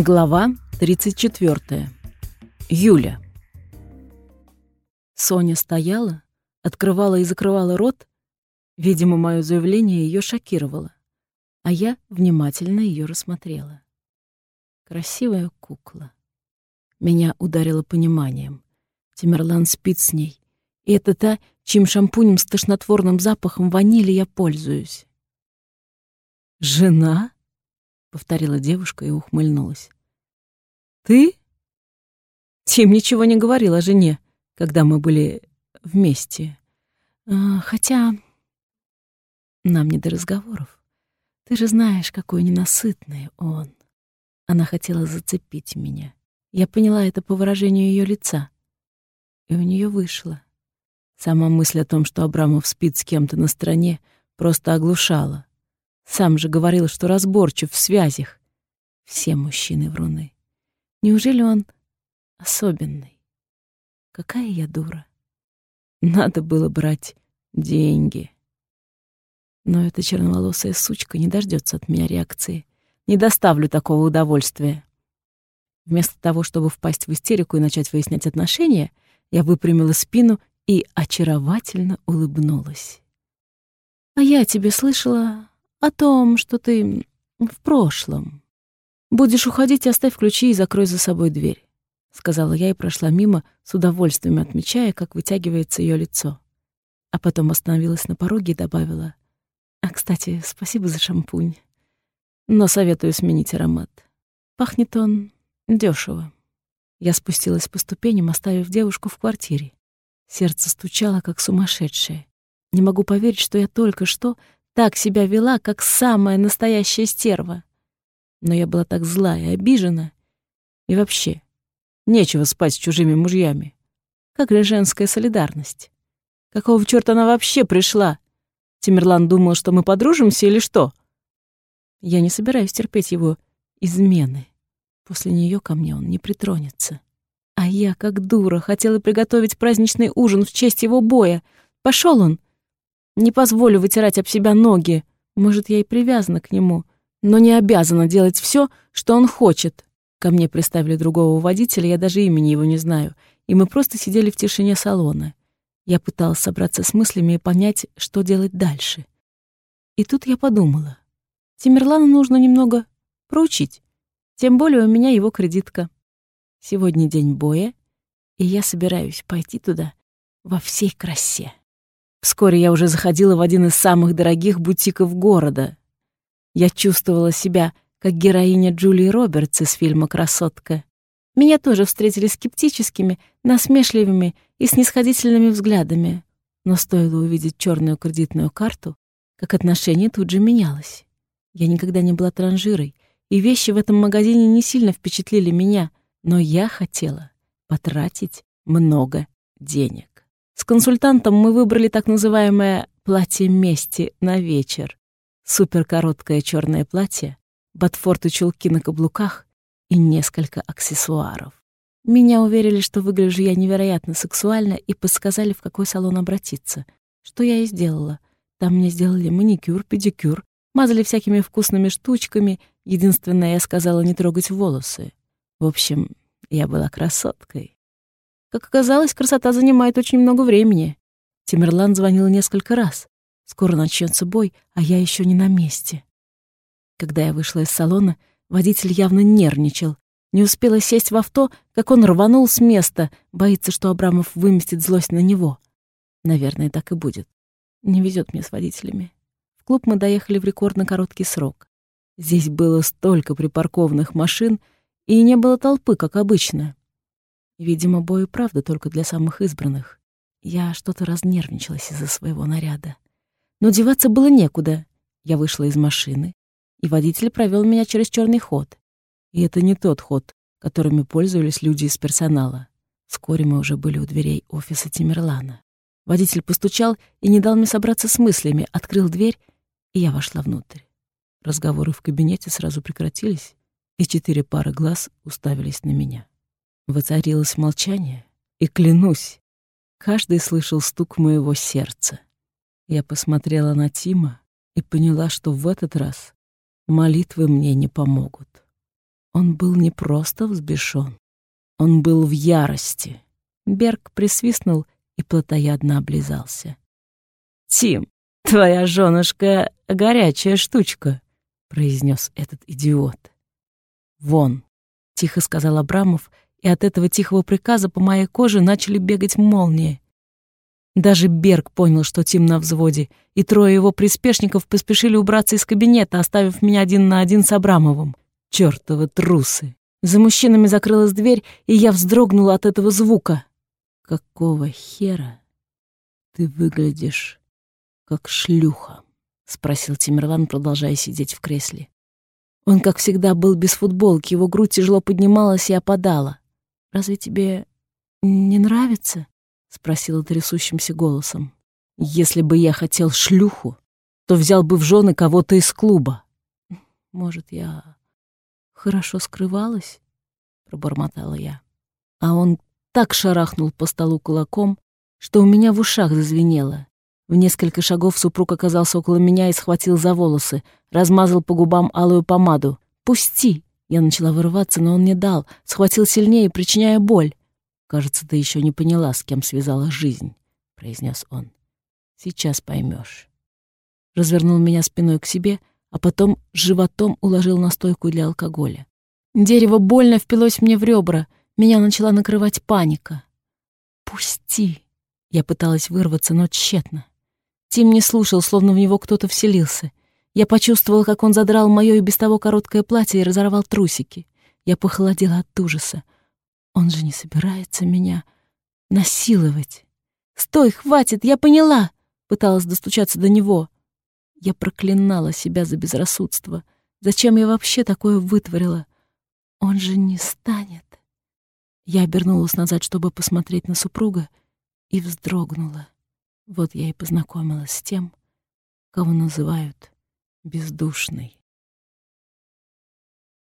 Глава 34. Юля. Соня стояла, открывала и закрывала рот. Видимо, мое заявление ее шокировало, а я внимательно ее рассмотрела. Красивая кукла. Меня ударило пониманием. Тимерлан спит с ней. И это та, чьим шампунем с тошнотворным запахом ванили я пользуюсь. «Жена?» — повторила девушка и ухмыльнулась. «Ты?» Тим ничего не говорил о жене, когда мы были вместе. А, хотя нам не до разговоров. Ты же знаешь, какой ненасытный он. Она хотела зацепить меня. Я поняла это по выражению ее лица. И у нее вышло. Сама мысль о том, что Абрамов спит с кем-то на стороне, просто оглушала. Сам же говорил, что разборчив в связях. Все мужчины вруны. Неужели он особенный? Какая я дура. Надо было брать деньги. Но эта черноволосая сучка не дождется от меня реакции. Не доставлю такого удовольствия. Вместо того, чтобы впасть в истерику и начать выяснять отношения, я выпрямила спину и очаровательно улыбнулась. «А я тебе слышала о том, что ты в прошлом. Будешь уходить, оставь ключи и закрой за собой дверь», — сказала я и прошла мимо, с удовольствием отмечая, как вытягивается ее лицо. А потом остановилась на пороге и добавила, «А, кстати, спасибо за шампунь, но советую сменить аромат. Пахнет он дешево. Я спустилась по ступеням, оставив девушку в квартире. Сердце стучало, как сумасшедшее. Не могу поверить, что я только что так себя вела, как самая настоящая стерва. Но я была так зла и обижена. И вообще, нечего спать с чужими мужьями. Как же женская солидарность? Какого чёрта она вообще пришла? Тимирлан думал, что мы подружимся или что? Я не собираюсь терпеть его измены. После нее ко мне он не притронется. А я, как дура, хотела приготовить праздничный ужин в честь его боя. Пошел он не позволю вытирать об себя ноги. Может, я и привязана к нему, но не обязана делать все, что он хочет. Ко мне приставили другого водителя, я даже имени его не знаю, и мы просто сидели в тишине салона. Я пыталась собраться с мыслями и понять, что делать дальше. И тут я подумала. Тимирлану нужно немного проучить. Тем более у меня его кредитка. Сегодня день боя, и я собираюсь пойти туда во всей красе. Вскоре я уже заходила в один из самых дорогих бутиков города. Я чувствовала себя как героиня Джулии Робертс из фильма «Красотка». Меня тоже встретили скептическими, насмешливыми и снисходительными взглядами. Но стоило увидеть черную кредитную карту, как отношение тут же менялось. Я никогда не была транжирой, и вещи в этом магазине не сильно впечатлили меня, но я хотела потратить много денег. С консультантом мы выбрали так называемое «платье мести» на вечер. Суперкороткое черное платье, ботфорт и чулки на каблуках и несколько аксессуаров. Меня уверили, что выгляжу я невероятно сексуально и подсказали, в какой салон обратиться. Что я и сделала. Там мне сделали маникюр, педикюр, мазали всякими вкусными штучками. Единственное, я сказала не трогать волосы. В общем, я была красоткой. Как оказалось, красота занимает очень много времени. Тимерлан звонил несколько раз. Скоро начнется бой, а я еще не на месте. Когда я вышла из салона, водитель явно нервничал. Не успела сесть в авто, как он рванул с места, боится, что Абрамов выместит злость на него. Наверное, так и будет. Не везет мне с водителями. В клуб мы доехали в рекордно короткий срок. Здесь было столько припаркованных машин, и не было толпы, как обычно. Видимо, бой и правда только для самых избранных. Я что-то разнервничалась из-за своего наряда. Но деваться было некуда. Я вышла из машины, и водитель провел меня через черный ход. И это не тот ход, которыми пользовались люди из персонала. Вскоре мы уже были у дверей офиса Тимерлана. Водитель постучал и не дал мне собраться с мыслями, открыл дверь, и я вошла внутрь. Разговоры в кабинете сразу прекратились, и четыре пары глаз уставились на меня. Воцарилось молчание, и, клянусь, каждый слышал стук моего сердца. Я посмотрела на Тима и поняла, что в этот раз молитвы мне не помогут. Он был не просто взбешен, он был в ярости. Берг присвистнул и плотоядно облизался. «Тим, твоя женушка — горячая штучка», — произнес этот идиот. «Вон», — тихо сказал Абрамов, и от этого тихого приказа по моей коже начали бегать молнии. Даже Берг понял, что Тим на взводе, и трое его приспешников поспешили убраться из кабинета, оставив меня один на один с Абрамовым. Чёртовы трусы! За мужчинами закрылась дверь, и я вздрогнула от этого звука. «Какого хера ты выглядишь как шлюха?» — спросил Тимерлан, продолжая сидеть в кресле. Он, как всегда, был без футболки, его грудь тяжело поднималась и опадала. «Разве тебе не нравится?» — спросила трясущимся голосом. «Если бы я хотел шлюху, то взял бы в жены кого-то из клуба». «Может, я хорошо скрывалась?» — пробормотала я. А он так шарахнул по столу кулаком, что у меня в ушах зазвенело. В несколько шагов супруг оказался около меня и схватил за волосы, размазал по губам алую помаду. «Пусти!» Я начала вырываться, но он не дал, схватил сильнее, причиняя боль. «Кажется, ты еще не поняла, с кем связала жизнь», — произнес он. «Сейчас поймешь». Развернул меня спиной к себе, а потом животом уложил на стойку для алкоголя. Дерево больно впилось мне в ребра, меня начала накрывать паника. «Пусти!» Я пыталась вырваться, но тщетно. Тим не слушал, словно в него кто-то вселился. Я почувствовала, как он задрал моё и без того короткое платье и разорвал трусики. Я похолодела от ужаса. Он же не собирается меня насиловать. «Стой, хватит, я поняла!» Пыталась достучаться до него. Я проклинала себя за безрассудство. Зачем я вообще такое вытворила? Он же не станет. Я обернулась назад, чтобы посмотреть на супруга, и вздрогнула. Вот я и познакомилась с тем, кого называют бездушной.